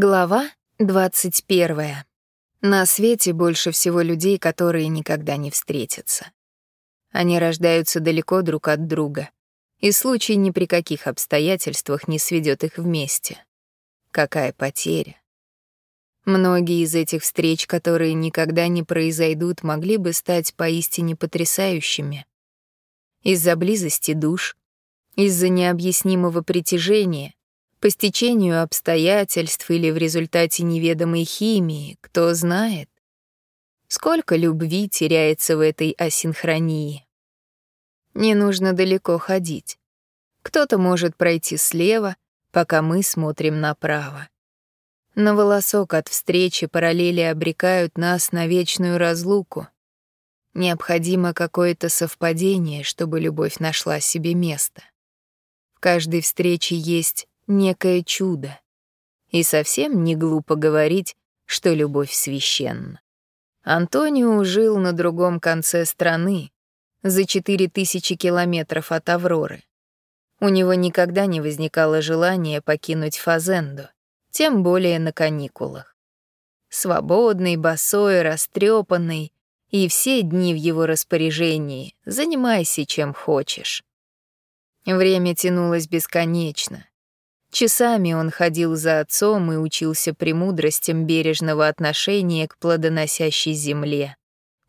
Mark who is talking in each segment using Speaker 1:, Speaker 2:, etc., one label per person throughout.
Speaker 1: Глава 21. На свете больше всего людей, которые никогда не встретятся. Они рождаются далеко друг от друга, и случай ни при каких обстоятельствах не сведет их вместе. Какая потеря. Многие из этих встреч, которые никогда не произойдут, могли бы стать поистине потрясающими. Из-за близости душ, из-за необъяснимого притяжения, по стечению обстоятельств или в результате неведомой химии, кто знает. Сколько любви теряется в этой асинхронии. Не нужно далеко ходить. Кто-то может пройти слева, пока мы смотрим направо. На волосок от встречи параллели обрекают нас на вечную разлуку. Необходимо какое-то совпадение, чтобы любовь нашла себе место. В каждой встрече есть некое чудо. И совсем не глупо говорить, что любовь священна. Антонио жил на другом конце страны, за четыре тысячи километров от Авроры. У него никогда не возникало желания покинуть Фазенду, тем более на каникулах. Свободный, босой, растрепанный, и все дни в его распоряжении, занимайся чем хочешь. Время тянулось бесконечно. Часами он ходил за отцом и учился премудростям бережного отношения к плодоносящей земле.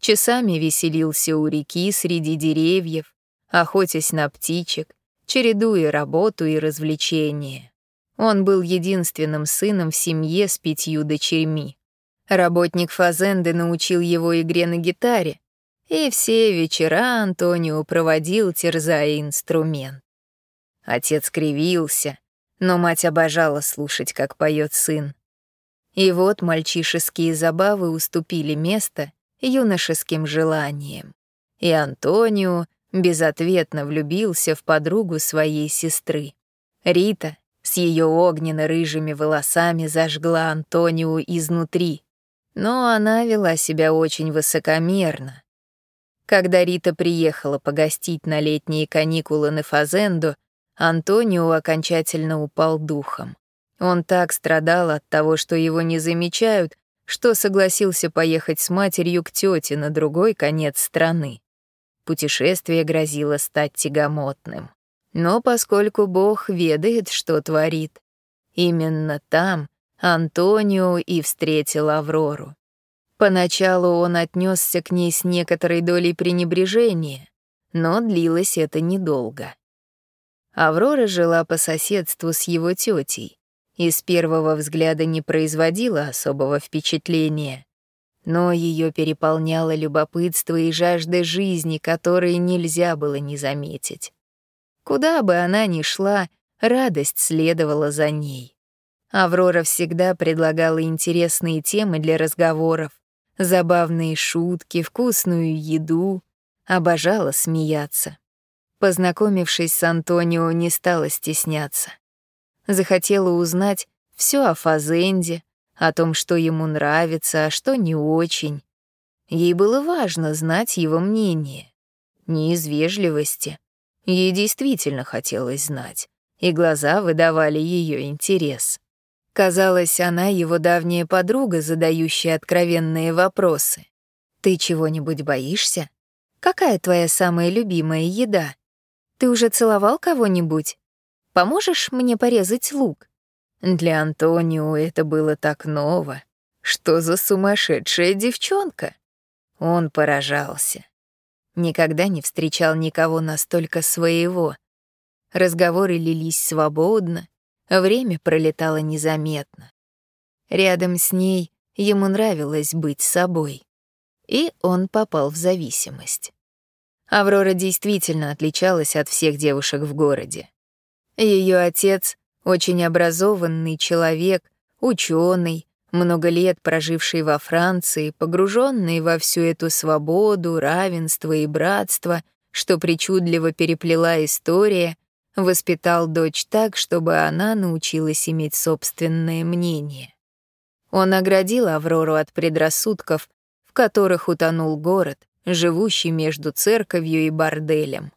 Speaker 1: Часами веселился у реки среди деревьев, охотясь на птичек, чередуя работу и развлечения. Он был единственным сыном в семье с пятью дочерьми. Работник Фазенды научил его игре на гитаре, и все вечера Антонио проводил, терзая инструмент. Отец кривился, но мать обожала слушать, как поет сын. И вот мальчишеские забавы уступили место юношеским желаниям. И Антонио безответно влюбился в подругу своей сестры. Рита с ее огненно-рыжими волосами зажгла Антонио изнутри, но она вела себя очень высокомерно. Когда Рита приехала погостить на летние каникулы на Фазенду, Антонио окончательно упал духом. Он так страдал от того, что его не замечают, что согласился поехать с матерью к тете на другой конец страны. Путешествие грозило стать тягомотным. Но поскольку Бог ведает, что творит, именно там Антонио и встретил Аврору. Поначалу он отнесся к ней с некоторой долей пренебрежения, но длилось это недолго. Аврора жила по соседству с его тетей и с первого взгляда не производила особого впечатления. Но ее переполняло любопытство и жажда жизни, которые нельзя было не заметить. Куда бы она ни шла, радость следовала за ней. Аврора всегда предлагала интересные темы для разговоров, забавные шутки, вкусную еду, обожала смеяться. Познакомившись с Антонио, не стала стесняться. Захотела узнать все о Фазенде, о том, что ему нравится, а что не очень. Ей было важно знать его мнение. Не из вежливости. Ей действительно хотелось знать, и глаза выдавали ее интерес. Казалось, она его давняя подруга, задающая откровенные вопросы. «Ты чего-нибудь боишься? Какая твоя самая любимая еда?» Ты уже целовал кого-нибудь? Поможешь мне порезать лук?» Для Антонио это было так ново. Что за сумасшедшая девчонка? Он поражался. Никогда не встречал никого настолько своего. Разговоры лились свободно, время пролетало незаметно. Рядом с ней ему нравилось быть собой. И он попал в зависимость. Аврора действительно отличалась от всех девушек в городе. Ее отец — очень образованный человек, ученый, много лет проживший во Франции, погруженный во всю эту свободу, равенство и братство, что причудливо переплела история, воспитал дочь так, чтобы она научилась иметь собственное мнение. Он оградил Аврору от предрассудков, в которых утонул город, живущий между церковью и борделем.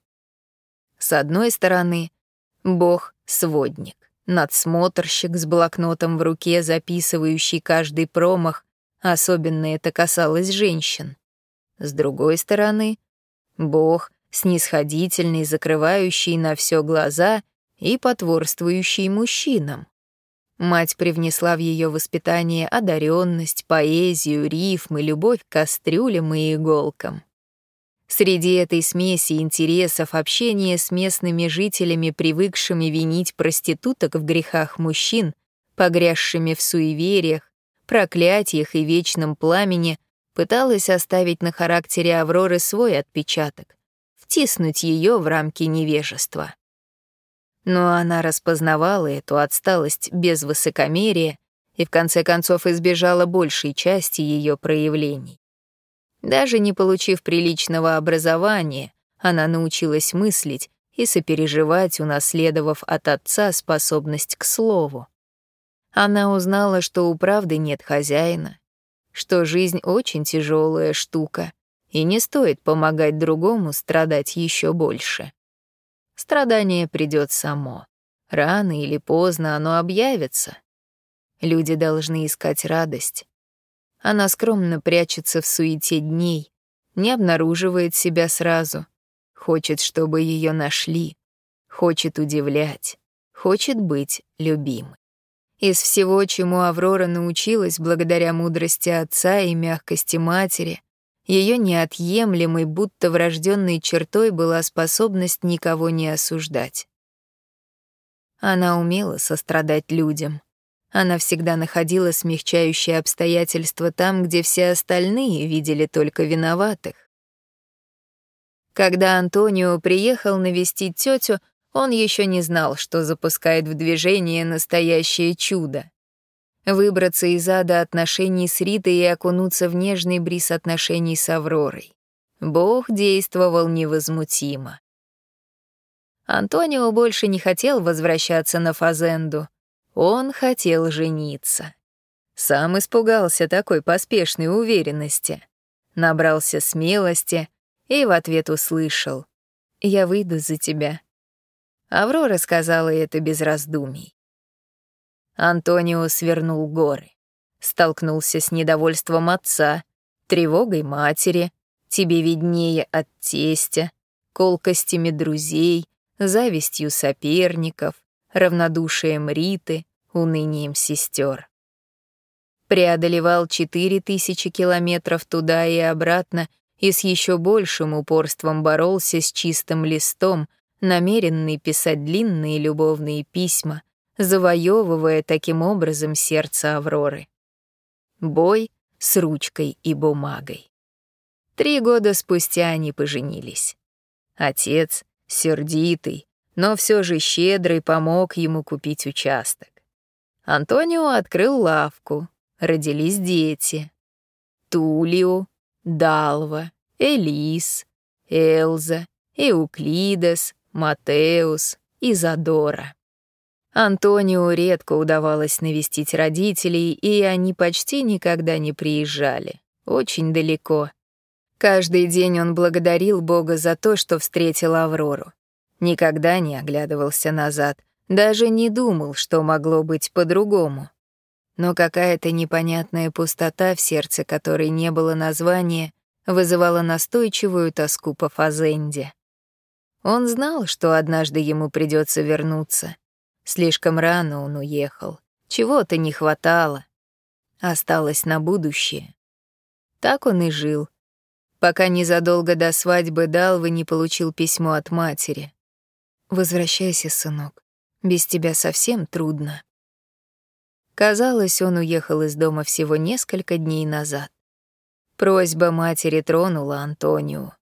Speaker 1: С одной стороны, Бог — сводник, надсмотрщик с блокнотом в руке, записывающий каждый промах, особенно это касалось женщин. С другой стороны, Бог, снисходительный, закрывающий на все глаза и потворствующий мужчинам. Мать привнесла в ее воспитание одаренность, поэзию, рифмы, любовь к кастрюлям и иголкам. Среди этой смеси интересов общение с местными жителями, привыкшими винить проституток в грехах мужчин, погрязшими в суевериях, проклятиях и вечном пламени, пыталась оставить на характере Авроры свой отпечаток, втиснуть ее в рамки невежества. Но она распознавала эту отсталость без высокомерия и в конце концов избежала большей части ее проявлений. Даже не получив приличного образования, она научилась мыслить и сопереживать, унаследовав от отца способность к слову. Она узнала, что у правды нет хозяина, что жизнь очень тяжелая штука, и не стоит помогать другому страдать еще больше. Страдание придет само. Рано или поздно оно объявится. Люди должны искать радость, она скромно прячется в суете дней, не обнаруживает себя сразу, хочет, чтобы ее нашли, хочет удивлять, хочет быть любимой. Из всего, чему Аврора научилась благодаря мудрости отца и мягкости матери, ее неотъемлемой, будто врожденной чертой была способность никого не осуждать. Она умела сострадать людям, она всегда находила смягчающие обстоятельства там, где все остальные видели только виноватых. Когда Антонио приехал навестить тетю, он еще не знал, что запускает в движение настоящее чудо. Выбраться из ада отношений с Ритой и окунуться в нежный бриз отношений с Авророй. Бог действовал невозмутимо. Антонио больше не хотел возвращаться на Фазенду. Он хотел жениться. Сам испугался такой поспешной уверенности. Набрался смелости и в ответ услышал «Я выйду за тебя». Аврора сказала это без раздумий. Антонио свернул горы. Столкнулся с недовольством отца, тревогой матери, тебе виднее от тестя, колкостями друзей, завистью соперников, равнодушием Риты, унынием сестер. Преодолевал четыре тысячи километров туда и обратно и с еще большим упорством боролся с чистым листом, намеренный писать длинные любовные письма, завоевывая таким образом сердце Авроры. Бой с ручкой и бумагой. Три года спустя они поженились. Отец, сердитый, но все же щедрый помог ему купить участок. Антонио открыл лавку, родились дети. Тулио, Далва, Элис, Элза, Эуклидес, Матеус, Изадора. Антонио редко удавалось навестить родителей, и они почти никогда не приезжали. Очень далеко. Каждый день он благодарил Бога за то, что встретил Аврору. Никогда не оглядывался назад, даже не думал, что могло быть по-другому. Но какая-то непонятная пустота в сердце, которой не было названия, вызывала настойчивую тоску по Фазенде. Он знал, что однажды ему придется вернуться. Слишком рано он уехал. Чего-то не хватало. Осталось на будущее. Так он и жил, пока незадолго до свадьбы Далвы не получил письмо от матери. Возвращайся, сынок. Без тебя совсем трудно. Казалось, он уехал из дома всего несколько дней назад. Просьба матери тронула Антонио.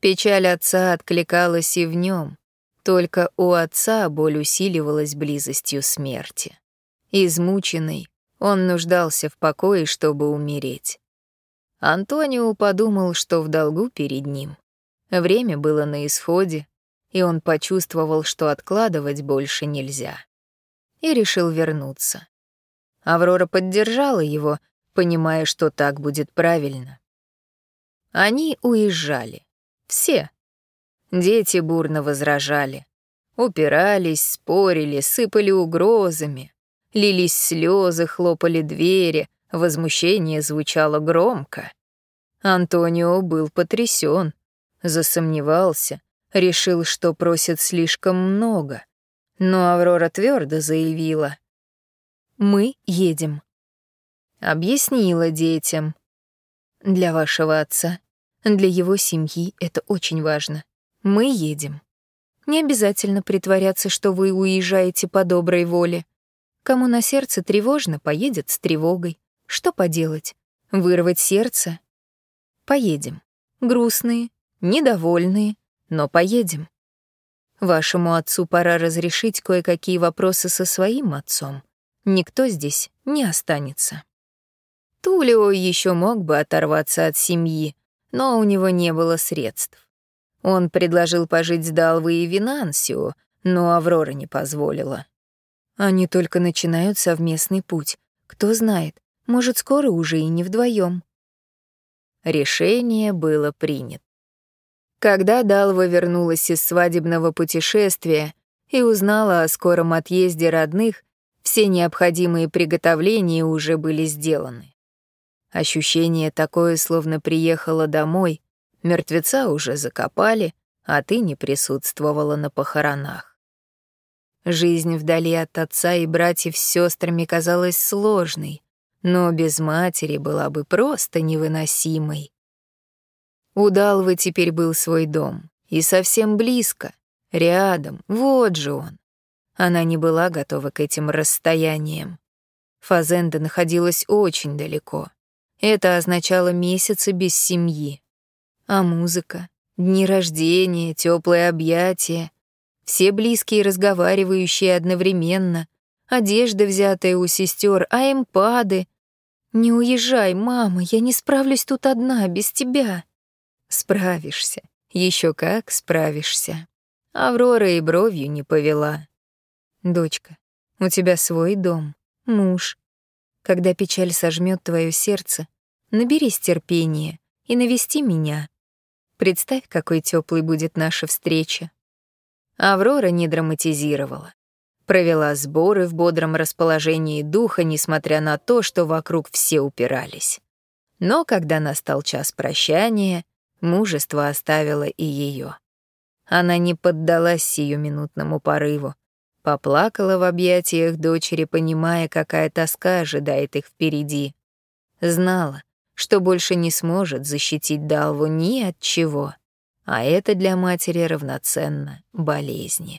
Speaker 1: Печаль отца откликалась и в нем. Только у отца боль усиливалась близостью смерти. Измученный, он нуждался в покое, чтобы умереть. Антонио подумал, что в долгу перед ним. Время было на исходе, и он почувствовал, что откладывать больше нельзя. И решил вернуться. Аврора поддержала его, понимая, что так будет правильно. Они уезжали. Все. Дети бурно возражали. Упирались, спорили, сыпали угрозами. Лились слезы, хлопали двери, возмущение звучало громко. Антонио был потрясен, засомневался, решил, что просит слишком много. Но Аврора твердо заявила. «Мы едем». Объяснила детям. «Для вашего отца, для его семьи это очень важно. Мы едем. Не обязательно притворяться, что вы уезжаете по доброй воле. Кому на сердце тревожно, поедет с тревогой. Что поделать? Вырвать сердце? Поедем. Грустные, недовольные, но поедем. Вашему отцу пора разрешить кое-какие вопросы со своим отцом. Никто здесь не останется. Тулио еще мог бы оторваться от семьи, но у него не было средств. Он предложил пожить с Далвой и Винансио, но Аврора не позволила. Они только начинают совместный путь. Кто знает, может, скоро уже и не вдвоем. Решение было принято. Когда Далва вернулась из свадебного путешествия и узнала о скором отъезде родных, все необходимые приготовления уже были сделаны. Ощущение такое, словно приехала домой, мертвеца уже закопали, а ты не присутствовала на похоронах. Жизнь вдали от отца и братьев с сестрами казалась сложной, но без матери была бы просто невыносимой. У Далвы теперь был свой дом, и совсем близко, рядом, вот же он. Она не была готова к этим расстояниям. Фазенда находилась очень далеко. Это означало месяцы без семьи. А музыка, дни рождения, теплые объятия, все близкие разговаривающие одновременно, одежда, взятая у сестер, а эмпады. «Не уезжай, мама, я не справлюсь тут одна, без тебя». Справишься. Еще как справишься. Аврора и бровью не повела. Дочка, у тебя свой дом, муж. Когда печаль сожмет твое сердце, наберись терпения и навести меня. Представь, какой теплой будет наша встреча. Аврора не драматизировала. Провела сборы в бодром расположении духа, несмотря на то, что вокруг все упирались. Но когда настал час прощания, Мужество оставило и ее. Она не поддалась сиюминутному порыву. Поплакала в объятиях дочери, понимая, какая тоска ожидает их впереди. Знала, что больше не сможет защитить Далву ни от чего, а это для матери равноценно болезни.